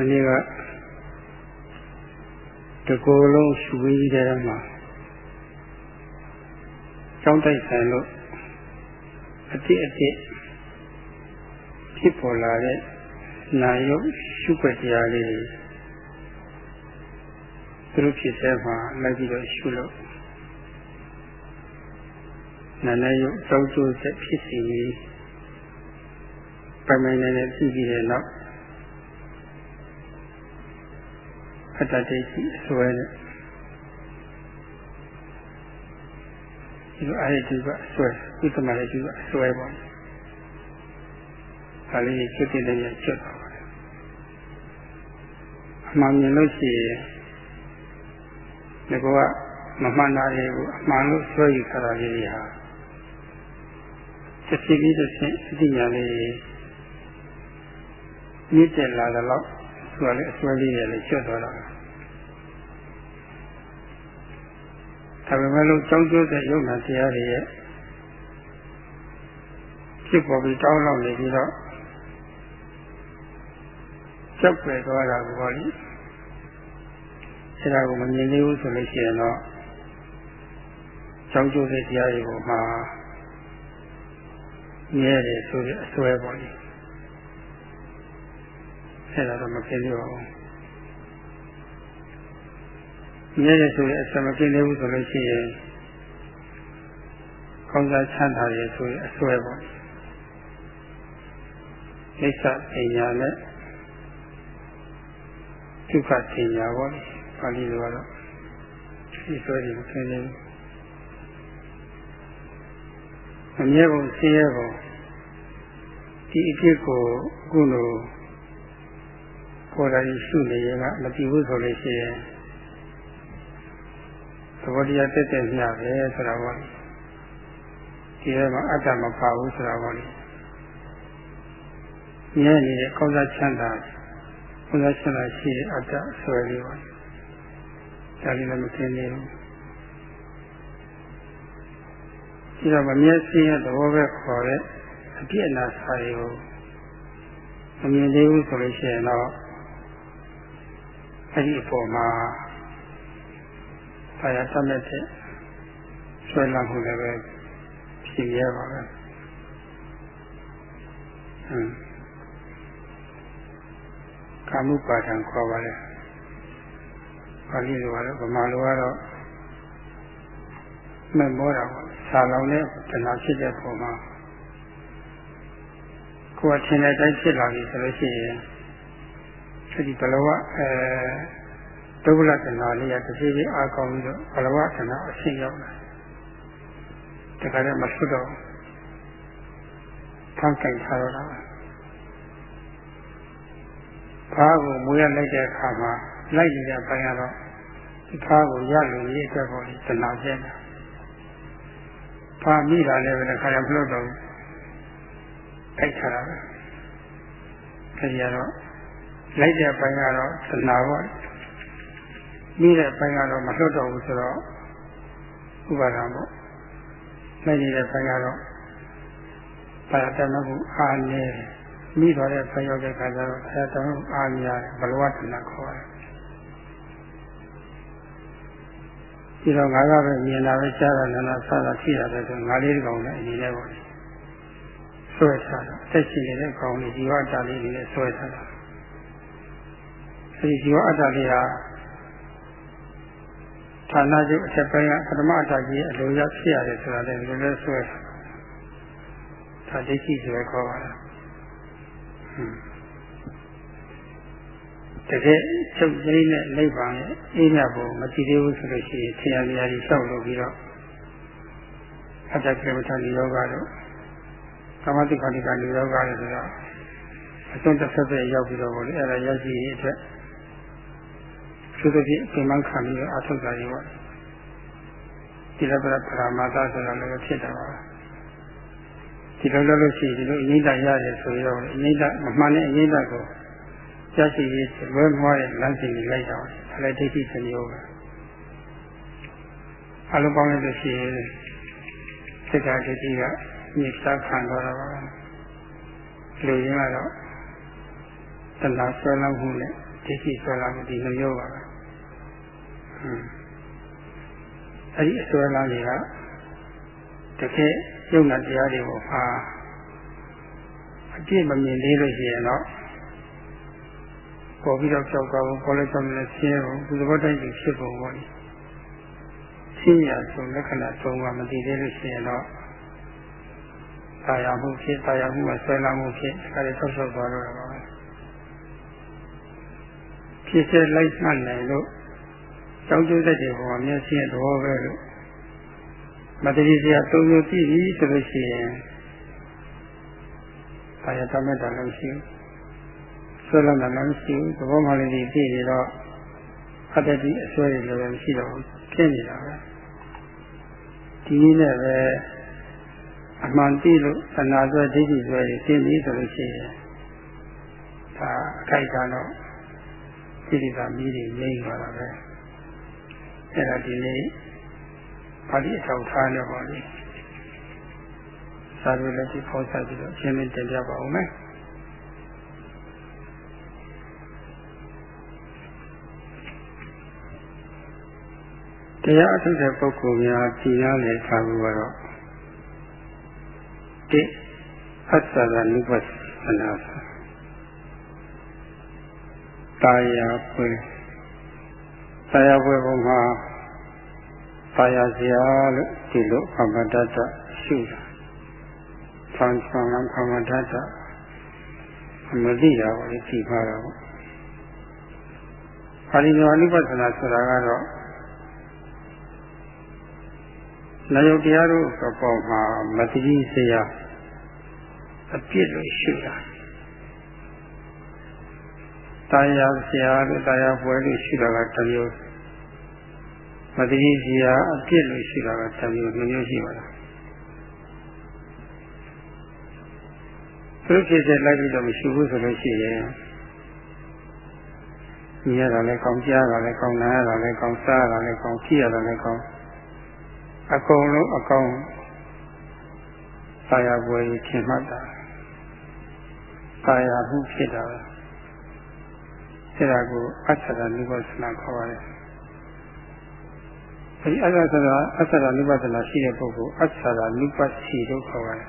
မနေ့ကတကူလုံးရှူပြီးတဲ့မှာကျောင်းတိုက်ဆိုင်လို့အတိအတိဖြစ်ပေါ်လာတဲ့နာယုတ်ရှုွက်တရားလေးတွေသူတို့ဖြစ်တဲ့မှာလိုက်ပြီးတော့ရှုလို့နာနာယုတ်ကြောက်ကြိုးဆက်ဖြစ်စီပိုင်ပိုင်နဲ့နဲ့ပြီးပြီးတဲ့နောက် အတ္တတိတ်အစွဲနဲ့ဒီလိုအားရတူကအစွဲဥတ္တမလည်းတူကအစွဲပေါ့ဒါလေးချွတ်တဲ့လည်းချွတ်တော့ပါတယ်အမှန်မြင်လို့ရှိရင်ဒီကောကမမှန်တာတွေကိုအမှန်လို့ဆွဲယူထားတာလေးတွေဟာတစ်စီပြီးတစ်ဆင့်အတိညာလေးမြင့်တက်လာတော့ သူကလည်းအစွဲလေးတွေလည်းချွတ်သွားတော့ဒါပေမဲ့လို့ကြောင်းကျိုးတဲ့ယုံနာတရားတွေရဲ့ဖြစ်ပေါ်ပြီးတောင်းလောက်နေပြီးတော့ကြောက်ပဲသွားတာကိုပေါ့လေအဲဒါကိုမမြင်သေးဘူးဆိုလို့ရှိရင်တော့ကြောင်းကျိုးတဲ့တရားတွေကိုမှမြဲတယ်ဆိုတဲ့အစွဲပေါ့လေ အဲဒါတော့မဖြစ်သေးပါဘူးမြဲတယ်ဆိုရင်အစမကင်းသေးဘူးဆိုလို့ရှိရင်ကောင်းစားချမ်းသာရဆိုရင်အစွဲပေါ့အိစ္ဆပညာနဲ့ဒုက္ခပညာပေါ့ပါဠိလိုကတော့ဒီဆိုရင်မကင်းသေးဘူးအမြဲပုံဆင်းရဲပုံဒီအဖြစ်ကိုအခုလို ပေါ်လာရင်ရှုနေရင်ကမတည်ဘူးဆိုလို့ရှိရင်ဘောတရားတက်တက်ညပဲဆိုတာပေါ့ဒီထဲမှာအတ္တမပါဘူးဆိုတာပေါ့လေမြဲနေတဲ့ကောင်းစားချမ်းသာကောင်းစားချမ်းသာရှိတဲ့အတ္တဆွဲလေးပေါ့ဒါလေးလည်းမသိနေဘူးဒီတော့မမျက်စိရဲ့သဘောပဲခေါ်တဲ့အပြည့်အနာစာရီကိုမမြင်သေးဘူးဆိုလို့ရှိရင်တော့ အဲ့ဒီအပေါ်မှာဆရာတတ်မဲ့တဲ့ဆွဲလမ်းမှုလည်းပဲဖြစ်ရပါပဲဟမ်ကာမှုပါဒံခေါ်ပါလေပါဠိလိုကတော့ဗမာလိုကတော့မဲ့မောတာပေါ့ဆာလောင်တဲ့တဏှာဖြစ်တဲ့ပုံမှာကိုယ်ထင်တဲ့အတိုင်းဖြစ်လာပြီဆိုလို့ရှိရင် အဲဒီဘလဝအဲဒုက္ခလတနာလေးကတစ်ပြေးပြေးအားကောင်းပြီးတော့ဘလဝတနာအရှင်းရောက်လာတခါတည်းမဆွတ်တော့ဖန်ကိုင်ထားတော့တာဘာကိုမွေးရလိုက်တဲ့အခါမှာလိုက်နေတဲ့ဘိုင်းကတော့ဒီဖားကိုရလို့ရေးအတွက်ပေါ်ဒီတနာကျက်တာဖားမိတာလည်းပဲခါရမလို့တော့တိုက်ထားတာပဲအဲဒီကတော့ လိုက်တဲ့ဘိုင်းကတော့တနာပေါ့ပြီးတဲ့ဘိုင်းကတော့မလွတ်တော့ဘူးဆိုတော့ဥပါဒံပေါ့နိုင်နေတဲ့ဘိုင်းကတော့ပါရတမကုအာနေမိတော်တဲ့ဘိုင်းရောက်တဲ့ခါကျတော့ပါရတမကုအာများဘလဝတ္တနာခေါ်တယ်ဒီတော့ငါကပဲမြင်တာပဲကြားတာနားတာဆတာထိတာပဲဆိုငါလေးတကောင်နဲ့အနေနဲ့ပေါ့ဆွဲထားတာအသက်ရှင်နေတဲ့ကောင်လေးဒီဝတ္တလေးတွေနဲ့ဆွဲထားတာ အဲဒီဒီဝတ္တလေးဟာဌာနချုပ်အချက်ပိုင်းကပထမအထာကြီးအလိုရဖြစ်ရတယ်ဆိုတာလည်းလည်းလည်းဆွဲဒါဒိဋ္ဌိဆိုရခေါ်ပါလားတကယ်ချုပ်ကြီးနဲ့နိဗ္ဗာန်ရဲ့အေးမြတ်ဖို့မကြည့်သေးဘူးဆိုလို့ရှိရင်ဆရာမြာကြီးလျှောက်လို့ပြီးတော့အတ္တကေမထနိယောဂတို့ကာမတိခန္ဓာနိယောဂတို့ဆိုတော့အစွန်းတစ်ဆက်ပဲရောက်ပြီးတော့ဗောလေအဲ့ဒါရရှိရေးအတွက် သူတို့ဖြစ်ပြန်မှခံပြီးအထုတ်တာတွေပေါ့ဒီလိုပြပရာမာသဆိုတာလည်းဖြစ်တာပါဒီလိုလုပ်လို့ရှိရင်ဒီလိုအငိမ့်တရတယ်ဆိုရင်တော့အငိမ့်တမမှန်တဲ့အငိမ့်တကိုကြရှိရေးလွဲမှားတဲ့လမ်းစဉ်ကြီးလိုက်တော့ဒါလည်းဒိဋ္ဌိစမျိုးပဲအလုံးပေါင်းလို့ရှိရင်စိတ်ဓာတ်ဒိဋ္ဌိကညစ်စားခံတော့တာပါလူရင်းကတော့တဏှာဆွဲလမ်းမှုနဲ့ဒိဋ္ဌိဆွဲလာမှုဒီနှမျိုးပါပဲ အဲ့ဒီအဆွဲလာတွေကတကယ်ယုံနာတရားတွေကိုဟာအပြည့်မမြင်သေးလို့ရှိရင်တော့ပေါ်ပြီးတော့ကြောက်ကောင်းပေါ်လဲကြောက်နေဆင်းရုံဒီသဘောတိုင်းဖြစ်ပုံပေါ့လေရှင်းရဆိုလက္ခဏာသုံးပါမသိသေးလို့ရှိရင်တော့တာယာမှုဖြစ်တာယာမှုမှာဆွဲလာမှုဖြစ်ဒါတွေဆောက်ရှောက်သွားတော့တာပါပဲဖြစ်စေလိုက်မှတ်နိုင်လို့ ကြောင်းကျိုးတဲ့တွေပေါ်မှာမျက်စိရဲ့သဘောပဲလို့မတတိစရာသုံးမျိုးကြည့်ပြီဆိုလို့ရှိရင်တာယာတမက်တာလည်းရှိဘူးဆွဲလာတာလည်းရှိဘူးသဘောမှလည်းဒီပြည့်နေတော့အတ္တတိအစွဲတွေလည်းမရှိတော့ဘူးဖြစ်နေတာပဲဒီနည်းနဲ့ပဲအမှန်သိလို့သနာဆွဲဒိဋ္ဌိဆွဲတွေသိပြီဆိုလို့ရှိရင်ဒါအခိုက်အတန့်တော့စိတ္တမီးတွေငြိမ့်သွားတာပဲ အဲ့ဒါဒီနေ့ပါဠိအထောက်ထားနေပါလိမ့်စာရလက်ရှိခေါ်ဆက်ပြီးတော့ရှင်းလင်းတင်ပြပါဦးမယ်တရားအထုတဲ့ပုဂ္ဂိုလ်များကြည်ရလေထားမှုကတော့တိအတ္တကနုပသနာတာယာဖွ ယ်တာယာဖွယ်ပုံမှာတာယာစရာလို့ဒီလိုအမတ္တတရှုတာဆံဆံလံအမတ္တတမသိတာကိုကြည့်ပါတော့ပါဠိတော်အနုပသနာဆိုတာကတော့နာယုတ်တရားတို့အပေါ်မှာမတိစရာအပြစ်လို့ရှုတာ တာယာဆရာတို့တာယာပွဲလို့ရှုတာကတစ်မျိုးမတိစရာအပြစ်လို့ရှုတာကတစ်မျိုးနှစ်မျိုးရှိပါလားသူဖြစ်တဲ့လိုက်ပြီးတော့မရှိဘူးဆိုလို့ရှိရင်မြင်ရတာလည်းကောင်းကြားတာလည်းကောင်းနားရတာလည်းကောင်းစားရတာလည်းကောင်းကြည့်ရတာလည်းကောင်းအကုန်လုံးအကောင်သာယာပွဲကြီးထင်မှတ်တာသာယာမှုဖြစ်တာပဲ အဲဒါကိုအစ္ဆရာနိဗ္ဗာန်ခေါ်ပါတယ်အဲဒီအစ္ဆရာအစ္ဆရာနိဗ္ဗာန်ရှိတဲ့ပုဂ္ဂိုလ်အစ္ဆရာနိဗ္ဗာန်ရှိလို့ခေါ်ပါတယ်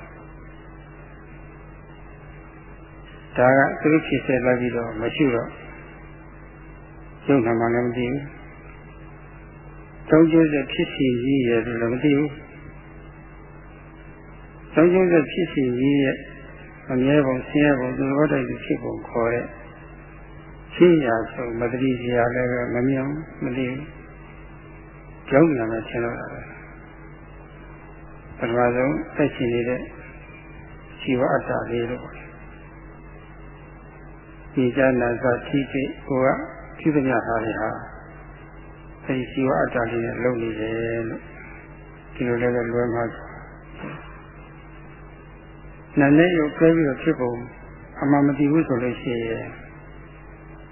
ဒါကသူဖြစ်စေလိုက်ပြီးတော့မရှိတော့ကျုံနာမှလည်းမသိဘူးကျောင်းကျိုးဆက်ဖြစ်စီကြီးရဲ့လို့လည်းမသိဘူးကျောင်းကျိုးဆက်ဖြစ်စီကြီးရဲ့အမြဲပုံဆင်းရဲပုံသူတော်တိုက်ဖြစ်ပုံခေါ်တဲ့ ရှင်းရာဆုံးမတတိစရာလည်းပဲမမြင်မသိဘူးကျောင်းနာနဲ့ထင်တော့တာပဲပထမဆုံးသက်ရှင်နေတဲ့ชีวအတ္တလေးလို့ဒီကြနာသတိတိကိုကပြုသမျှထားရဟာအဲဒီဇီဝအတ္တလေးနဲ့လုံနေတယ်လို့ဒီလိုလည်းလွယ်မှာနာနဲ့ရုပ်ကျဲပြီးတော့ဖြစ်ပုံအမှန်မတည်ဘူးဆိုလို့ရှိရင်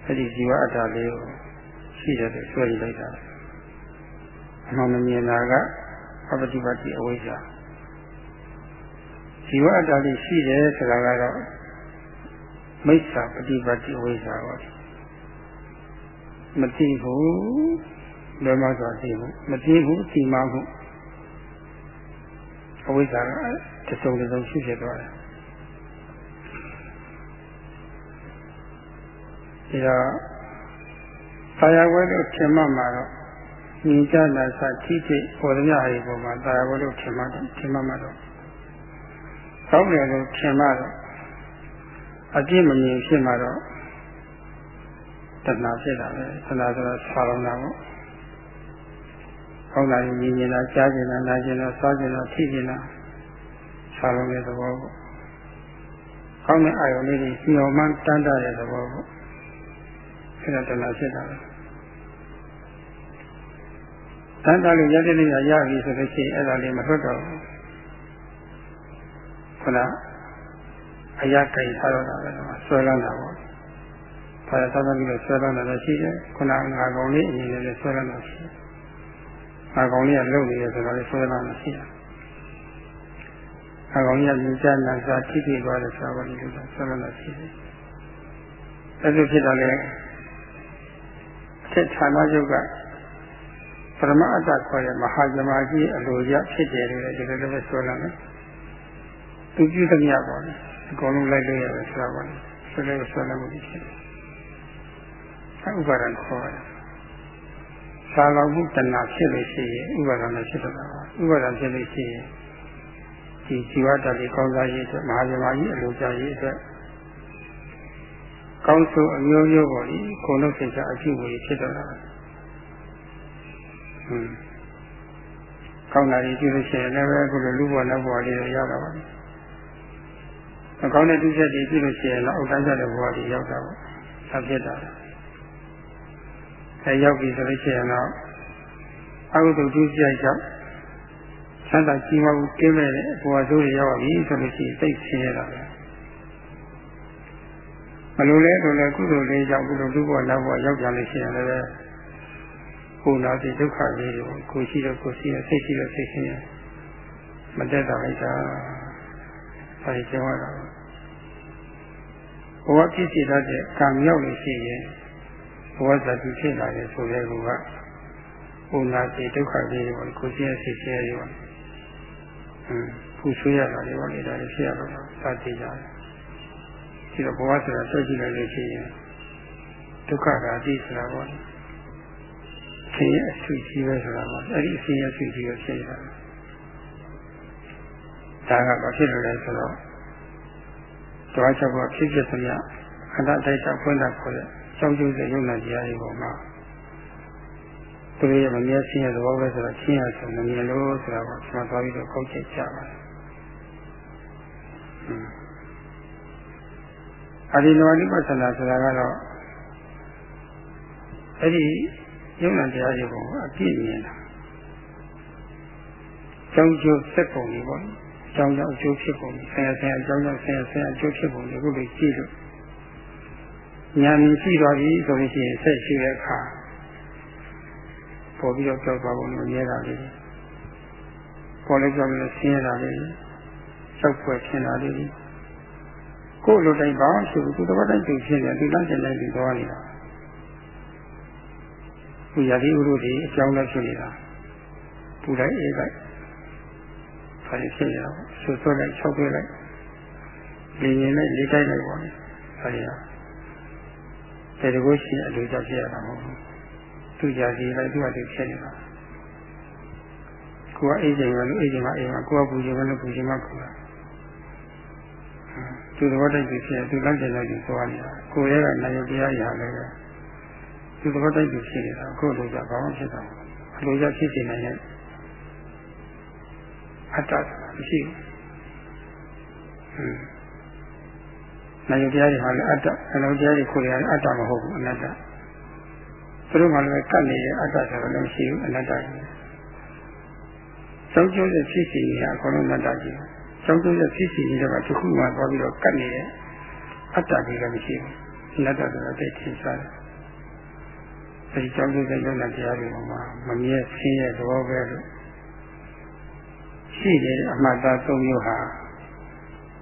အဲဒီဇီဝအတ္တလေးကိုရှိတယ်လို့ဆွဲလိုက်တာအမှန်မမြင်တာကအပတိပတိအဝိဇ္ဇာဇီဝအတ္တလေးရှိတယ်ဆိုတာကတော့မိစ္ဆာပฏิပတ်တိအဝိဇ္ဇာပါမသိဘူးလွယ်မစွာသိမှုမသိဘူးသိမှမှုအဝိဇ္ဇာကတစုံတစုံရှိဖြစ်သွားတယ် ဒီတော့ဆရာဝဲလို့ထင်မှမှာတော့ညီကြတာစထိထိပေါ်သမျှဟာဒီပေါ်မှာဆရာဝဲလို့ထင်မှတော့ထင်မှမှာတော့ကောင်းတယ်လို့ထင်မှတော့အပြည့်မမြင်ဖြစ်မှတော့တဏှာဖြစ်တာပဲတဏှာဆိုတော့ဆာလုံးတာပေါ့ကောင်းတာမြင်မြင်တာကြားကျင်တာနားကျင်တာစားကျင်တာထိကျင်တာဆာလုံးတဲ့သဘောပေါ့ကောင်းတဲ့အာယုန်လေးကြီးညော်မှန်းတန်းတတဲ့သဘောပေါ့ အဲ့ဒါတဏှာဖြစ်တာပဲတန်းတလို့ရတဲ့နေရာရပြီဆိုလို့ရှိရင်အဲ့ဒါလေးမထွက်တော့ဘူးခုနအရာကြိုင်ထားတော့တာပဲဆွဲလန်းတာပေါ့။ဘာသာသာပြီးတော့ဆွဲလန်းတာလည်းရှိတယ်။ခုနငါကောင်လေးအနေနဲ့လည်းဆွဲလန်းတာရှိတယ်။ငါကောင်လေးကလုံနေရဆိုတော့လည်းဆွဲလန်းတာရှိတယ်။ငါကောင်ကြီးကမြင်ကြနာစားထိထိသွားတယ်ဆိုတော့ဒီလိုဆွဲလန်းတာရှိတယ်။အဲ့လိုဖြစ်တော့လေ အထက်ဌာနချုပ်ကပရမအတ္တခေါ်တဲ့မဟာဇမကြီးအလိုရဖြစ်တယ်လို့ဒီလိုလည်းဆိုလာမယ်သူပြုသမျှပေါ့လေအကုန်လုံးလိုက်လို့ရတယ်ဆိုတာပေါ့လေဆိုလို့ဆိုလည်းမဖြစ်ဘူးဥပါဒံခေါ်တယ်သာလောင်မှုတဏှာဖြစ်လို့ရှိရင်ဥပါဒံနဲ့ဖြစ်တော့တာပါဥပါဒံဖြစ်လို့ရှိရင်ဒီဇီဝတ္တလေးကောင်းစားရေးအတွက်မဟာဇမကြီးအလိုကြရေးအတွက် ကောင်းဆိုအမျိုးမျိုးပေါ့လေကိုယ်လုံးစိတ်ကအကျိုးဝင်ဖြစ်တော့တာဟွန်းကောင်းတာကြီးကြည့်လို့ရှိရင်လည်းအခုလိုလူဘဝနောက်ဘဝလေးတွေရောက်တာပါမကောင်းတဲ့သူချက်တွေကြည့်လို့ရှိရင်တော့အောက်တန်းကျတဲ့ဘဝတွေရောက်တာပေါ့ဆက်ဖြစ်တာအဲရောက်ပြီဆိုလို့ရှိရင်တော့အကုသိုလ်သူချက်ကြောင့်သံသာကြီးမဘူးကျင်းမဲ့တဲ့ဘဝဆိုးတွေရောက်ပြီဆိုလို့ရှိရင်သိဆင်းရတာပဲ မလိုလဲဆိုလဲကုသိုလ်လေးကြောင့်ကုသိုလ်လူဘဝနောက်ဘဝရောက်ကြလို့ရှိရင်လည်းကိုယ်နာပြီးဒုက္ခလေးတွေကိုရှိတော့ကိုယ်ရှိရစိတ်ရှိတော့စိတ်ရှိရမတက်တာလိုက်တာအဲဒီကျင်းရတာဘဝဖြစ်စီတတ်တဲ့ကံရောက်လို့ရှိရင်ဘဝဇာတိဖြစ်လာတယ်ဆိုတဲ့ကူကကိုယ်နာပြီးဒုက္ခလေးတွေကိုရှိရစိတ်ရှိရရောဟမ်ပူဆွေးရတာတွေပါလေဒါလည်းဖြစ်ရတော့သာတည်ကြတယ် ဒီတော့ဘဝဆိုတာဆွဲကြည့်လိုက်လို့ရှိရင်ဒုက္ခကအတိဆိုတာပေါ့ဆင်းရဲအဆွေကြီးပဲဆိုတာပေါ့အဲ့ဒီဆင်းရဲအဆွေကြီးကိုဖြစ်နေတာဒါကဘာဖြစ်လို့လဲဆိုတော့တွားချက်ပေါ်ဖြစ်ဖြစ်သမျှခန္ဓာတိုက်တာဖွင့်တာခေါ်တဲ့ကြောင်းကျိုးတဲ့ယုံနာတရားတွေပေါ်မှာသူရဲ့မမြဲဆင်းရဲသဘောပဲဆိုတော့ဆင်းရဲဆိုမမြင်လို့ဆိုတာကိုကျွန်တော်သွားပြီးတော့ကောက်ချက်ကြပါတယ် အဒီနောနိပသနာဆိုတာကတော့အဲ့ဒီယုံနာတရားတွေပေါ်အပြည့်မြင်တာကြောင်းကျိုးစက်ပုံတွေပေါ့အကြောင်းကြောင့်အကျိုးဖြစ်ပုံဆင်ရဆင်အကြောင်းကြောင့်ဆင်ရဆင်အကျိုးဖြစ်ပုံတွေကိုလည်းကြည့်လို့ညာမြင်ရှိသွားပြီဆိုလို့ရှိရင်ဆက်ရှိတဲ့အခါပေါ်ပြီးတော့ကြောက်သွားပုံလို့မြဲတာလေးပေါ်လိုက်ကြောက်လို့ဆင်းရတာလေးကြောက်ဖွယ်ဖြစ်တာလေး ကိုယ်လိုတိုင်းပါရှိဘူးသူတော်တိုင်းသူဖြစ်နေဒီလမ်းကျင်လိုက်ပြီးသွားနေတာသူရာသီဥတုတွေအကြောင်းလည်းဖြစ်နေတာပူလိုက်အေးလိုက်ဒါတွေဖြစ်နေတာပေါ့ဆွဆွလိုက်၆သွဲလိုက်လေရင်လိုက်လေတိုက်လိုက်ပေါ့ဒါတွေဟာတေတကုရှိအလိုကြောင့်ဖြစ်ရတာမဟုတ်ဘူးသူရာသီလိုက်သူ့အတူဖြစ်နေတာကိုယ်ကအေးချိန်ကလည်းအေးချိန်ကအေးမှာကိုယ်ကပူချိန်ကလည်းပူချိန်မှာပူတာ သူတော်တိုက်ပြီးဖြစ်သူလမ်းကျင်လိုက်ပြီးသွားနေတာကိုယ်ရဲ့ကနိုင်တရားရာလည်းပဲသူတော်တိုက်ပြီးဖြစ်နေတာကိုယ်လိုကြဘာမှဖြစ်တာအလိုကြဖြစ်နေနိုင်တဲ့အတ္တမရှိဘူး။နိုင်တရားတွေဟာလည်းအတ္တအလုံးတရားတွေကိုယ်ရအတ္တမဟုတ်ဘူးအနတ္တသူတို့မှလည်းကတ်နေတဲ့အတ္တဆိုတော့လည်းမရှိဘူးအနတ္တကြီး။စောင့်ကြိုးတဲ့ဖြစ်စီနေအကုန်လုံးအနတ္တကြီး။ စောင့်ကြိုးတဲ့ဖြစ်စီနေတဲ့ကတစ်ခုမှသွားပြီးတော့ကတ်နေတဲ့အတ္တကြီးလည်းမရှိဘူး။အနတ္တဆိုတာသိသိစားတယ်။အဲဒီကြောင့်ဒီကိစ္စနဲ့တရားတွေမှာမမြဲဆင်းရဲသဘောပဲလို့ရှိတယ်အမှတ်သား၃မျိုးဟာ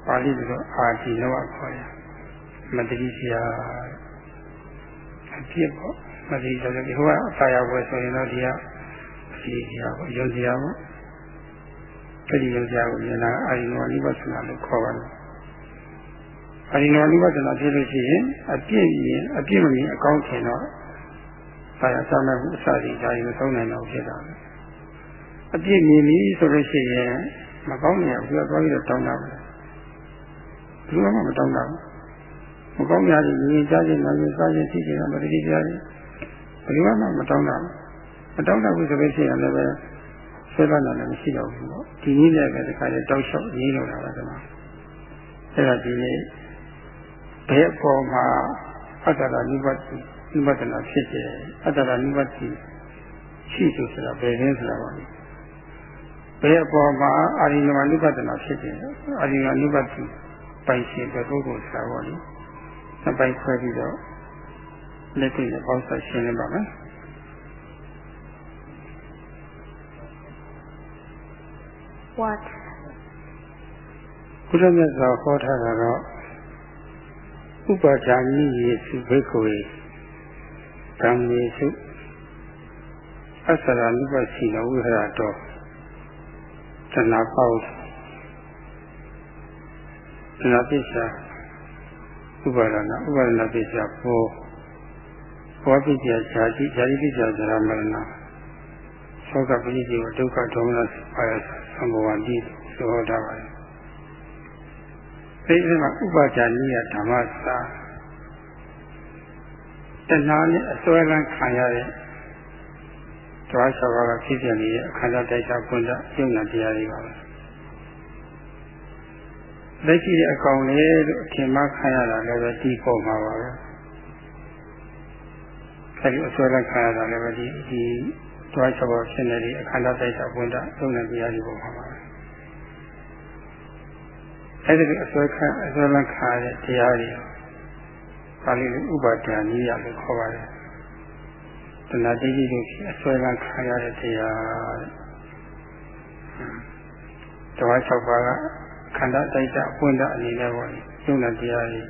ပါဠိလိုအာဒီလောကခေါ်ရမတတိစရာအပြစ်ပေါ့မတတိဆိုတဲ့ဒီဟိုကအစာရဝယ်ဆိုရင်တော့ဒီကအစီစရာပေါ့ယုံစရာပေါ့ တတိယုံစရာကိုမြင်တာအာဒီနောနိဗ္ဗာန်လို့ခေါ်ပါတယ်အာဒီနောနိဗ္ဗာန်ဖြစ်လို့ရှိရင်အပြစ်မြင်အပြစ်မမြင်အကောင်းထင်တော့ဆရာစာမဲ့မှုအစဒီဒါရင်မဆုံးနိုင်တော့ဖြစ်တာပဲအပြစ်မြင်ပြီဆိုလို့ရှိရင်မကောင်းနေဘူးသူကသွားပြီးတော့တောင်းတာပဲဘူးမှမတောင်းတာဘူးမကောင်းကြဘူးမြင်ကြခြင်းနားခြင်းစားခြင်းသိခြင်းမတတိကြခြင်းဘယ်မှမတောင်းတာမတောင်းတာဘူးဆိုလို့ရှိရင်လည်းပဲ ဆွဲလာတာလည်းမရှိတော့ဘူးပေါ့ဒီနည်းနဲ့ပဲဒီခါလေးတောက်လျှောက်ရေးလို့တာပါဒီမှာအဲ့ဒါဒီနေ့ဘယ်အပေါ်မှာအတ္တရာနိဗ္ဗာန်နိဗ္ဗာန်ဖြစ်တယ်အတ္တရာနိဗ္ဗာန်ရှိတယ်ဆိုတာဘယ်ရင်းဆိုတာပါလဲဘယ်အပေါ်မှာအာရိနဝနုပဒနာဖြစ်တယ်အာရိနဝနုပတိပိုင်ရှင်တဲ့ပုဂ္ဂိုလ်ဆိုတာပေါ့လေနှစ်ပိုင်ခွဲပြီးတော့လက်တွေ့နဲ့ပေါင်းစပ်ရှင်းလင်းပါမယ် What ဘုရားမြတ်စွာဟောထားတာတော့ဥပါဒာနိယေစုဘိက္ခဝေဓမ္မေစုအစ္ဆရာနုပစီနဝိဟရတော်တဏှာပေါက်တဏှာပစ္စဥပါဒနာဥပါဒနာပစ္စဘောဘောပစ္စဇာတိဇာတိပစ္စဇာရမရဏသောကပရိသေဝဒုက္ခဒေါမနအာယသံ ဃဝတိဆိုဟောတာပါအဲဒီမှာဥပါဒာနိယဓမ္မစာတဏှာနဲ့အစွဲလန်းခံရတဲ့ဓဝါဆောကဖြစ်ပြနေတဲ့အခန္ဓာတိုက်တာပွင့်တာယုံနာတရားတွေပါပဲလက်ရှိတဲ့အကောင်လေးလို့အထင်မှခံရတာလည်းပဲဒီပုံမှာပါပဲအဲဒီအစွဲလန်းခံရတာလည်းပဲဒီဒီ ဓဝါဆောကဖြစ်နေတဲ့အခန္ဓာတိုက်တာပွင့်တာယုံနာတရားတွေပုံမှာပါပဲအဲဒီအစွဲခံအစွဲလန်းခံရတဲ့တရားတွေပါဠိလိုဥပါဒဏ်ကြီးရလို့ခေါ်ပါတယ်တဏှာတိတိတို့အစွဲလန်းခံရတဲ့တရားတဝါ၆ပါးကခန္ဓာတိုက်တာအပွင့်တာအနေနဲ့ပေါ့လေယုံနာတရားတွေ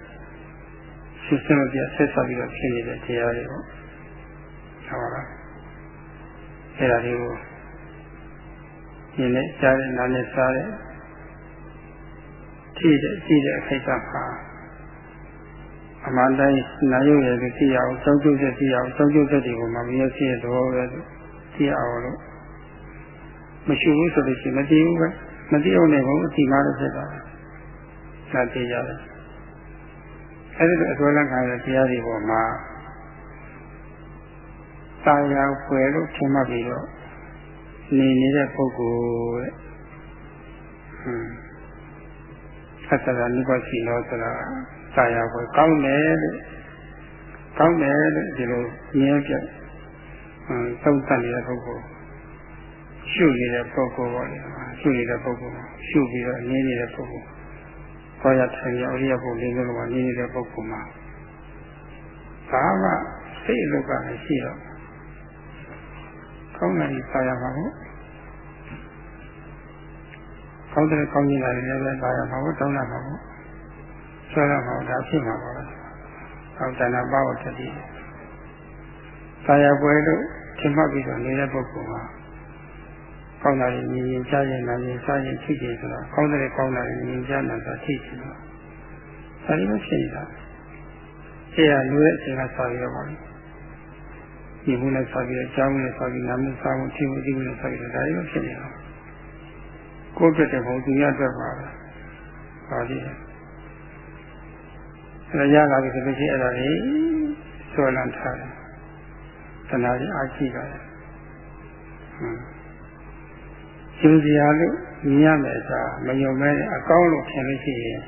ရှင်းစမပြဆက်ဆက်ပြီးတော့ဖြစ်နေတဲ့တရားတွေပေါ့ဟုတ်ပါလား အဲ့ဒါတွေကိုဉာဏ်နဲ့ကြားတဲ့နားနဲ့စားတဲ့ထိတဲ့ကြည့်တဲ့အခိုက်အတန့်ပါအမှန်တိုင်းနာယုရဲ့သိရအောင်စောင့်ကြည့်သိရအောင်စောင့်ကြည့်တဲ့ဒီကိုမှမရရှိတဲ့သဘောပဲသိရအောင်လို့မရှိဘူးဆိုလို့ရှိရင်မသိဘူးပဲမသိအောင်လည်းဘုံအတိမာလို့ဖြစ်တာသာသိရတယ်အဲဒီလိုအစွဲလန်းခံရတဲ့တရားတွေပေါ်မှာ တာယာဖွယ်လို့ထင်မှတ်ပြီးတော့နေနေတဲ့ပုဂ္ဂိုလ်တဲ့ဟွန်းသတ္တရာနိဗ္ဗာန်ရှိလို့ဆိုတာသာယာဖွယ်ကောင်းတယ်လို့ကောင်းတယ်လို့ဒီလိုမြင်ပြဟမ်သုံးသပ်နေတဲ့ပုဂ္ဂိုလ်ရှုနေတဲ့ပုဂ္ဂိုလ်ပေါ့လေရှုနေတဲ့ပုဂ္ဂိုလ်ရှုပြီးတော့နေနေတဲ့ပုဂ္ဂိုလ်ခေါ်ရထိုင်ရအရိယပုဂ္ဂိုလ်လေးလုံးကနေနေတဲ့ပုဂ္ဂိုလ်မှာဘာမှစိတ်အလုကမရှိတော့ ကောင်းတယ်သာယာပါဘူးကောင်းတယ်ကောင်းနေတာလည်းပဲသာယာပါဘူးတောင်းတာပါဘူးဆွဲရမှာဒါဖြစ်မှာပါလား။အောက်တဏ္ဍပါဝတ္တိ။ဆရာပွဲလို့ထင်မှတ်ပြီးတော့နေတဲ့ပုဂ္ဂိုလ်မှာကောင်းတာတွေမြင်ရင်ကြားရင်နားရင်စားရင်ထိကြည့်ဆိုတော့ကောင်းတဲ့ကောင်းတာတွေမြင်ကြားနာတာထိကြည့်တော့ဒါလည်းဖြစ်နေတာ။ဆရာလူရဲ့အချိန်ကစားပြီးတော့ ပါလိမ့်။ဒီဘူးနဲ့စားပြီးတော့ကြားဘူးနဲ့စားပြီးနားမှုစားမှုထိမှုဒီဘူးနဲ့စားပြီးတော့ဒါလည်းဖြစ်နေတာ။ကိုယ်ပြတဲ့ဘုံသူရအတွက်ပါပဲ။ပါလိမ့်အဲရလာပြီဆိုလို့ရှိရင်အဲ့ဒါလေးဆွဲလန်းထားတယ်တဏှာကြီးအားရှိတာလေဟွန်းရှင်စရာလို့မြင်ရမယ်ဆိုတာမယုံမဲအကောင်းလို့ထင်လို့ရှိရင်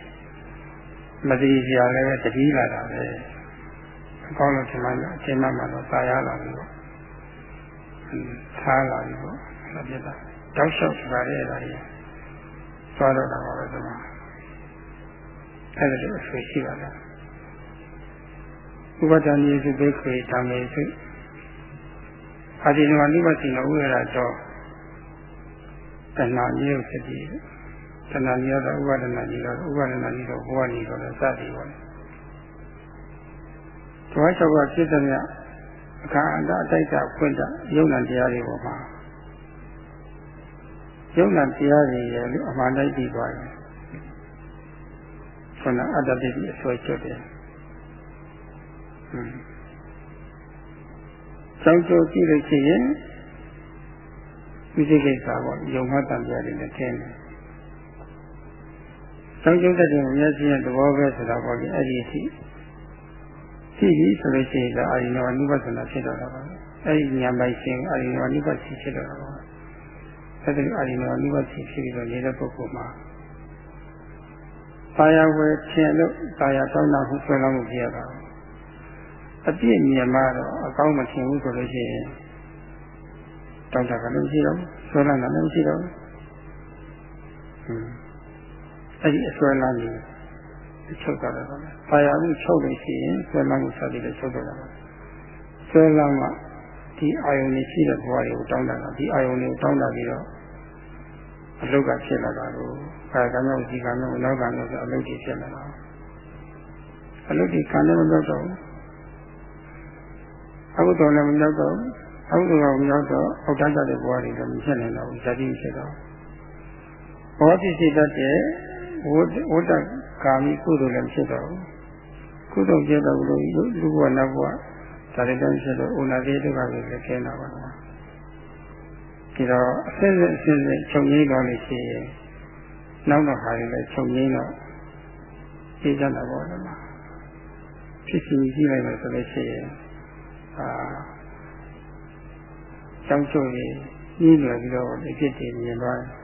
မသိစရာလည်းတတိလာတာပဲအ ကောင်းလို့ထင်မှအချိန်မှမှတော့သာရလာပြီပေါ့သားလာပြီပေါ့အဲ့ဒါပြတာတောက်လျှောက်ပါလေအဲ့ဒါကြီးသွားတော့တာပါပဲဒီမှာအဲ့ဒါလိုအဆွေရှိပါလားဥပဒဏီစုဘေခေဓမ္မေစုအာဒီနဝနိဗ္ဗာန်ဥရတာတော့တဏှာမျိုးဖြစ်ပြီးတဏှာမျိုးတော့ဥပါဒနာကြီးတော့ဥပါဒနာကြီးတော့ဘဝကြီးတော့စသည်ပါလေ။ တွားချောက်ကဖြစ်တဲ့မြအခါအတ္တအတိုက်တာဖွင့်တာယုံနာတရားတွေပေါ်မှာယုံနာတရားတွေရဲ့လို့အမှန်တိုက်ပြီးသွားတယ်။ခုနအတ္တတိအစွဲချက်တယ်။စောင့်ကြည့်ကြည့်လို့ရှိရင်ဒီစိတ်ကိစ္စပေါ့ယုံမှတ်တံပြရတယ်နဲ့ထင်းတယ်။စောင့်ကြည့်တဲ့မျက်စိရဲ့သဘောပဲဆိုတာပေါ့ဒီအဲ့ဒီအထိ ရှိပြီဆိုလို့ရှိရင်ဒါအာရိနောအနုပသနာဖြစ်တော့တာပါ။အဲ့ဒီဉာဏ်ပိုင်ရှင်အာရိနောအနုပသိဖြစ်တော့တာပါ။အဲ့ဒီအာရိနောအနုပသိဖြစ်ပြီးတော့နေတဲ့ပုဂ္ဂိုလ်မှာပါရဝယ်ထင်လို့ပါရတောင်းတာဟုဆွဲလမ်းမှုဖြစ်ရတာ။အပြည့်မြင်မှတော့အကောင်းမထင်ဘူးဆိုလို့ရှိရင်တောင်းတာကလည်းမရှိတော့ဘူးဆွဲလန်းတာလည်းမရှိတော့ဘူးဟွန်းအဲ့ဒီအဆွဲလန်းကြီး ချုပ်တာလည်းပါ။ဘာယာမှုချုပ်လို့ရှိရင်ဆွဲလန်းမှုဆက်ပြီးတော့ချုပ်တော့တာပါ။ဆွဲလန်းကဒီအာယုန်ကြီးရှိတဲ့ဘဝတွေကိုတောင်းတာကဒီအာယုန်တွေကိုတောင်းတာပြီးတော့အလုတ်ကဖြစ်လာတာလို့ဘာကမြောက်ဒီကမြောက်နောက်ကမြောက်ဆိုအလုတ်ကြီးဖြစ်လာတာ။အလုတ်ကြီးကံနဲ့မပြောတော့ဘူးအခုတော့လည်းမရောက်တော့အခုတော့မရောက်တော့အောက်တန်းတဲ့ဘဝတွေလည်းမဖြစ်နိုင်တော့ဘူးဇာတိဖြစ်တော့ဘောတိစိတ်တတ်တဲ့ဝိဝတ္တ ကာမိကုသိုလ်လည်းဖြစ်တော့ကုသိုလ်ဖြစ်တော့လို့လူဘဝနောက်ဘဝဒါတွေလည်းဖြစ်တော့ဥနာတိဒုက္ခတွေလည်းကျင်းတာပါတော့ဒီတော့အစစ်စစ်အစစ်စစ်ချုပ်ငိမ့်တော့လို့ရှိရင်နောက်တော့ဟာတွေလည်းချုပ်ငိမ့်တော့သိကြတာပေါ့လေဖြစ်စီကြည့်လိုက်လို့ဆိုလို့ရှိရင်အာကျောင်းကျိုးကြီးကြီးလွယ်ပြီးတော့အဖြစ်တည်မြင်သွားတယ်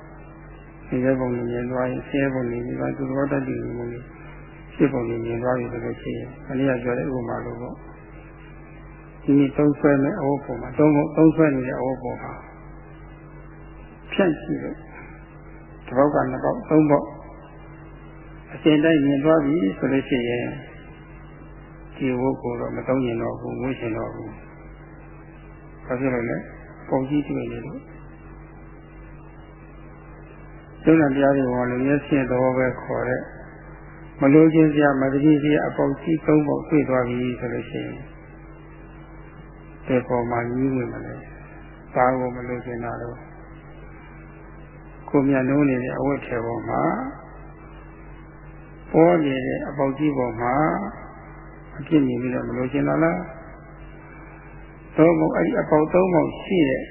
ဒီပုံမြင်သွားရင်ဆဲပုံမြင်သွားသူတော်တတ်တည်မှုတွေဖြစ်ပုံမြင်သွားပြီဆိုလို့ရှိရင်အနည်းကပြောတဲ့ဥပမာလိုပေါ့ဒီနေ့သုံးဆွဲမဲ့အဝတ်ပုံမှာသုံးပုံသုံးဆွဲနေတဲ့အဝတ်ပုံမှာဖြန့်ကြည့်လို့တစ်ပေါက်ကနှစ်ပေါက်သုံးပေါက်အစဉ်တိုင်းမြင်သွားပြီဆိုလို့ရှိရင်ဒီဝတ်ကိုတော့မသုံးရင်တော့ဘူးဝှရှင်တော့ဘူးဘာဖြစ်လို့လဲပုံကြီးတွေ့နေလို့ ကျုံးတဲ့တရားတွေဘောလည်းမျက်စိတော်ပဲခေါ်တဲ့မလို့ချင်းစရာမတတိစရာအပေါက်ကြီးသုံးပေါက်တွေ့သွားပြီဆိုလို့ရှိရင်ဒီပေါ်မှာကြီးဝင်မလဲဘာကိုမလို့ချင်တာတော့ကိုမြတ်လုံးနေတဲ့အဝတ်ထဲပေါ်မှာပေါ်နေတဲ့အပေါက်ကြီးပေါ်မှာအပြစ်မြင်ပြီးတော့မလို့ချင်တာလားသုံးပုံအဲ့ဒီအပေါက်သုံးပုံရှိတဲ့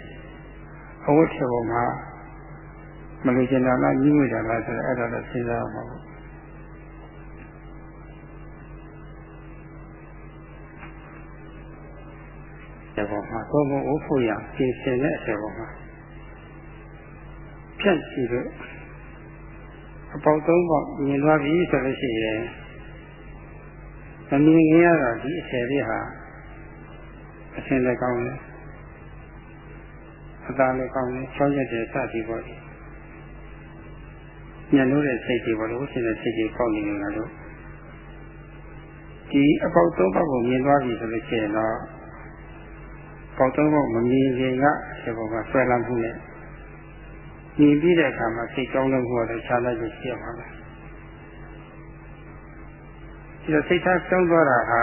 အဝတ်ထဲပေါ်မှာ မလို့ချင်တာလားကြီးဝေတာလားဆိုတော့အဲ့ဒါတော့စဉ်းစားမှာပေါ့ဒီပေါ်မှာသုံးပုံဥဖို့ရပြင်ဆင်တဲ့အထဲပေါ်မှာဖြန့်ကြည့်လို့အပေါက်သုံးပေါက်မြင်သွားပြီဆိုလို့ရှိရင်မမြင်ခင်ရတော့ဒီအထည်လေးဟာအဆင်လည်းကောင်းတယ်အသာလည်းကောင်းတယ်ချောရက်တယ်စသည်ပေါ့ဒီ ညလို့တဲ့စိတ်တွေပေါ့လို့ဆင်တဲ့စိတ်တွေပေါက်နေနေတာလို့ဒီအပေါက်သုံးပေါက်ကိုမြင်သွားပြီဆိုလို့ရှိရင်တော့ပေါက်သုံးပေါက်မမြင်ခင်ကဒီဘောကဆွဲလမ်းမှုနဲ့မြင်ပြီးတဲ့အခါမှာစိတ်ကောင်းလို့ဟောတယ်ခြားလိုက်လို့ရှိရမှာပဲဒီတော့စိတ်ထားဆုံးသွားတာဟာ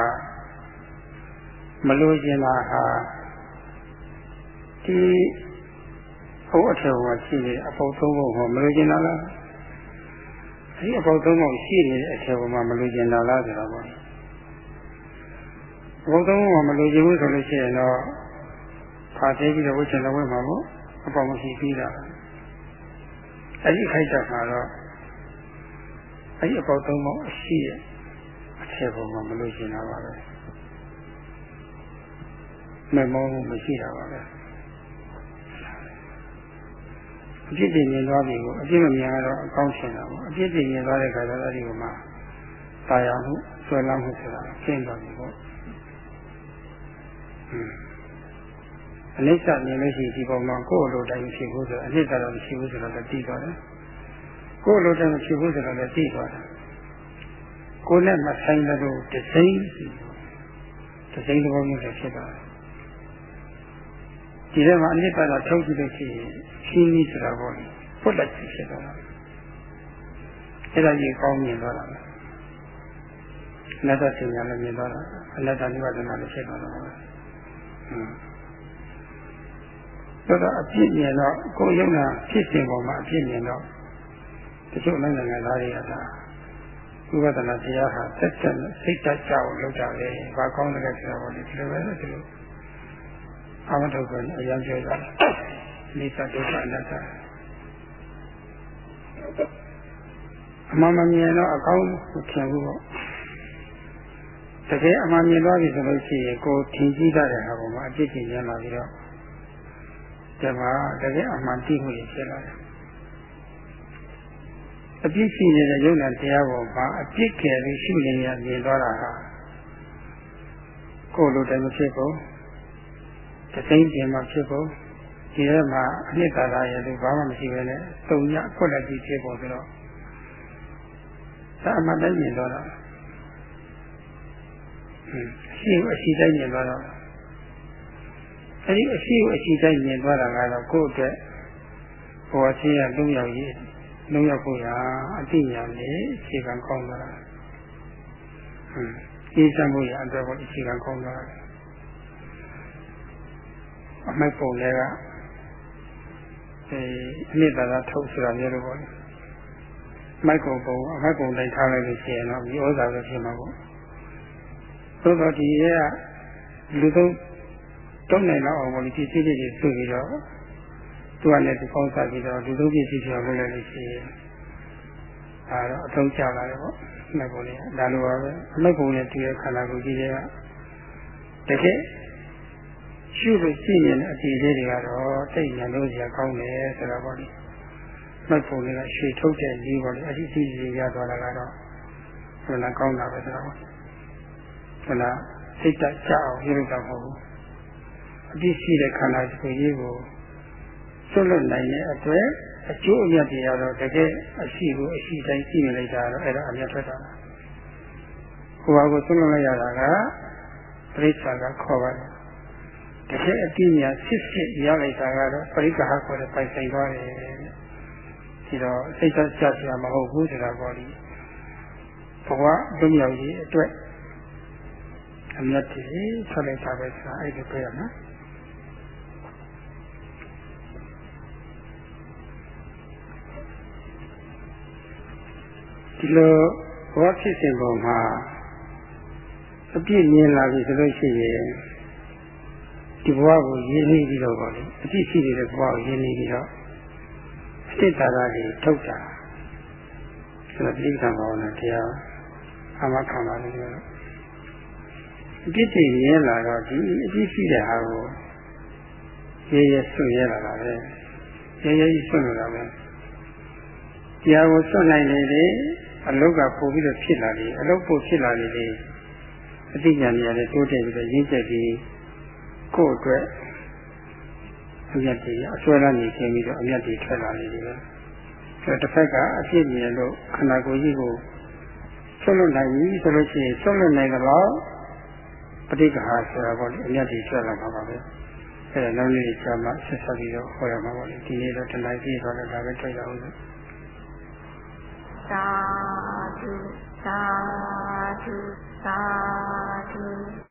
မလို့ကျင်တာဟာဒီဟိုအထက်ဟောရှိနေအပေါက်သုံးပုံဟောမလို့ကျင်တာလား ဒီအပေါက်သုံးပုံရှိနေတဲ့အထက်ဟောမှာမလို့ကျင်တာလားဆိုတော့ပေါ့အပေါက်သုံးပုံမလို့ကျင်ဘူးဆိုလို့ရှိရင်တော့ဖာသေးပြီးတော့ဝှချင်တော့ဝှမှာပေါ့အပေါက်မရှိပြီးတာအဲ့ဒီခိုက်တာမှာတော့အဲ့ဒီအပေါက်သုံးပုံအရှိရဲ့အထက်ဟောမှာမလို့ကျင်တာပါပဲမမောမှုမရှိတာပါပဲ အပြစ်တင်မြင်သွားပြီကိုအပြစ်မမြင်တော့အကောင်းရှင်းတာပေါ့အပြစ်တင်မြင်သွားတဲ့ခါကျတော့ဒီကမှာတာယာမှုဆွဲလမ်းမှုဆိုတာရှင်းသွားပြီပေါ့အနိစ္စမြင်လို့ရှိရင်ဒီပုံမှာကိုယ်လိုတိုင်းဖြစ်ဘူးဆိုတော့အနိစ္စတော့မရှိဘူးဆိုတော့တည်သွားတယ်ကိုယ်လိုတိုင်းမရှိဘူးဆိုတော့လည်းတည်သွားတယ်ကိုယ်နဲ့မဆိုင်တဲ့လို့တစိမ့်တစိမ့်သဘောမျိုးလည်းဖြစ်သွားတယ်ဒီထဲမှာအနိစ္စတော့ထုတ်ကြည့်လို့ရှိရင် ရှင်းပြီးဆိုတာပေါ့ဖွတ်လက်ဖြစ်သွားတာအဲ့ဒါကြီးကောင်းမြင်သွားတာပဲအနတ္တဆင်ညာလည်းမြင်သွားတာအနတ္တနိဗ္ဗာန်လည်းဖြစ်သွားတာပဲဟွန်းဆိုတော့အပြစ်မြင်တော့ကိုယ်ယုံနာဖြစ်စဉ်ပေါ်မှာအပြစ်မြင်တော့တချို့နိုင်ငံသားတွေကသာဝိပဿနာတရားဟာတက်တက်စိတ်တကြအောင်လုပ်ကြတယ်။ဘာကောင်းတယ်လဲဆိုတော့ဒီလိုပဲလို့ဒီလိုအမထုတ်ကအရန်ပြောတာ နိစ္စဒုက္ခအနတ္တအမှန်မမြင်တော့အကောင်းထင်ဘူးပေါ့တကယ်အမှန်မြင်သွားပြီဆိုလို့ရှိရင်ကိုထင်ကြည့်တတ်တဲ့ဟာပေါ်မှာအပြစ်တင်ရလာပြီးတော့ဒီမှာတကယ်အမှန်သိမှုဖြစ်လာတယ်အပြစ်ရှိနေတဲ့ယုံနာတရားပေါ်မှာအပြစ်ကယ်ပြီးရှိနေရမြင်သွားတာဟာကိုယ်လိုတိုင်းမဖြစ်ဘူးတသိန်းပြင်မှာဖြစ်ဖို့ ဒီထဲမှာအနှစ်သာရရဲ့လူဘာမှမရှိဘဲနဲ့တုံညဖွက်လက်ပြီးဖြစ်ဖို့ဆိုတော့ဒါအမှန်တိုင်းမြင်တော့တာအရှိအရှိတိုင်းမြင်သွားတော့အဲဒီအရှိအရှိတိုင်းမြင်သွားတာကတော့ကိုယ့်အတွက်ဘဝချင်းရလုံးရောက်ရေးလုံးရောက်ဖို့ရာအတိညာနဲ့အခြေခံကောင်းသွားတာဟွန်းအေးစံဖို့ရအတွက်ကိုအခြေခံကောင်းသွားတာအမိုက်ပုံတွေက အဲအနှစ်သာရထုတ်ဆိုတာမျိုးလိုပေါ့လေမိုက်ကုံပုံအမိုက်ပုံတိုင်းထားလိုက်လို့ရှိရင်တော့ဒီဩဇာပဲဖြစ်မှာပေါ့သို့တော့ဒီရဲ့လူသုံးတုံးနိုင်တော့အောင်ပေါ့လေဒီစိတ်တွေဆွပြီးတော့သူကလည်းဒီကောင်းစားပြီးတော့လူသုံးပြည့်စည်ပြောင်းလုပ်လိုက်လို့ရှိရင်အဲတော့အထုံးချလာတယ်ပေါ့မိုက်ပုံလေးဒါလိုပါပဲအမိုက်ပုံနဲ့တည်တဲ့ခန္ဓာကိုယ်ကြီးတွေကတကယ် ရှုလို့ရှိရင်အတည်လေးတွေကတော့တိတ်ဉာဏ်လို့စရာကောင်းတယ်ဆိုတော့ပေါ့လေမှတ်ဖို့လည်းရွှေထုတ်တဲ့ကြီးပေါ့လေအတိအကျကြီးရသွားတာကတော့ဘယ်လားကောင်းတာပဲဆိုတော့ဘယ်လားစိတ်တကြအောင်ပြုလုပ်တာမဟုတ်ဘူးအတိရှိတဲ့ခန္ဓာကိုယ်ကြီးကိုဆွလွတ်နိုင်တဲ့အတွက်အကျိုးအမြတ်တွေကတော့တကယ်အရှိကိုအရှိတိုင်းကြည့်နေလိုက်တာတော့အဲ့ဒါအမြတ်ထွက်တာကိုယ်ပါကိုဆွလွတ်လိုက်ရတာကပြိဿာကခေါ်ပါတယ် တကယ်အတိညာစစ်စစ်ရောက်လိုက်တာကတော့ပရိက္ခဟခေါ်တဲ့ပိုင်ဆိုင်သွားတယ်ဒီတော့စိတ်သက်သာစရာမဟုတ်ဘူးဆိုတာပေါ့ဒီဘဝဒုမြောက်ကြီးအတွက်အမြတ်ကြီးဆက်လိုက်တာပဲဆိုတာအဲ့ဒီပြောရမှာဒီလိုဘဝဖြစ်စဉ်ပေါ်မှာအပြည့်မြင်လာပြီဆိုလို့ရှိရင် ဒီဘဝကိုရင်းနှီးပြီးတော့ပေါ့လေအကြည့်ရှိနေတဲ့ဘဝကိုရင်းနှီးပြီးတော့စိတ်သာသာကြီးထုတ်တာဆိုတော့တိဋ္ဌာန်ဘာဝနာတရားအမခံပါလိမ့်မယ်အပြစ်တွေရင်းလာတော့ဒီအကြည့်ရှိတဲ့ဟာကိုရေရဆွရဲလာတာပဲရေရကြီးဆွလာတာပဲတရားကိုဆွနိုင်နေတယ်အလုတ်ကပို့ပြီးတော့ဖြစ်လာတယ်အလုတ်ပို့ဖြစ်လာနေတယ်အသိဉာဏ်တွေလည်းတိုးတက်ပြီးတော့ရင်းချက်ပြီး ကိုယ့်အတွက်အမြတ်တွေအစွဲလန်းနေခြင်းပြီးတော့အမြတ်တွေထွက်လာနေတယ်။အဲတစ်ဖက်ကအဖြစ်မြင်လို့ခန္ဓာကိုယ်ကြီးကိုဆွလွတ်နိုင်ပြီဆိုလို့ရှိရင်ဆွလွတ်နိုင်တော့ပဋိက္ခာဆိုတာပေါ့လေအမြတ်တွေထွက်လာမှာပါပဲ။အဲဒါနောက်နေ့ကျမှဆက်ဆက်ပြီးတော့ဟောရမှာပေါ့လေဒီနေ့တော့တနိုင်ပြည့်သွားတော့ဒါပဲတွေ့ရအောင်လို့သာဓုသာဓုသာဓု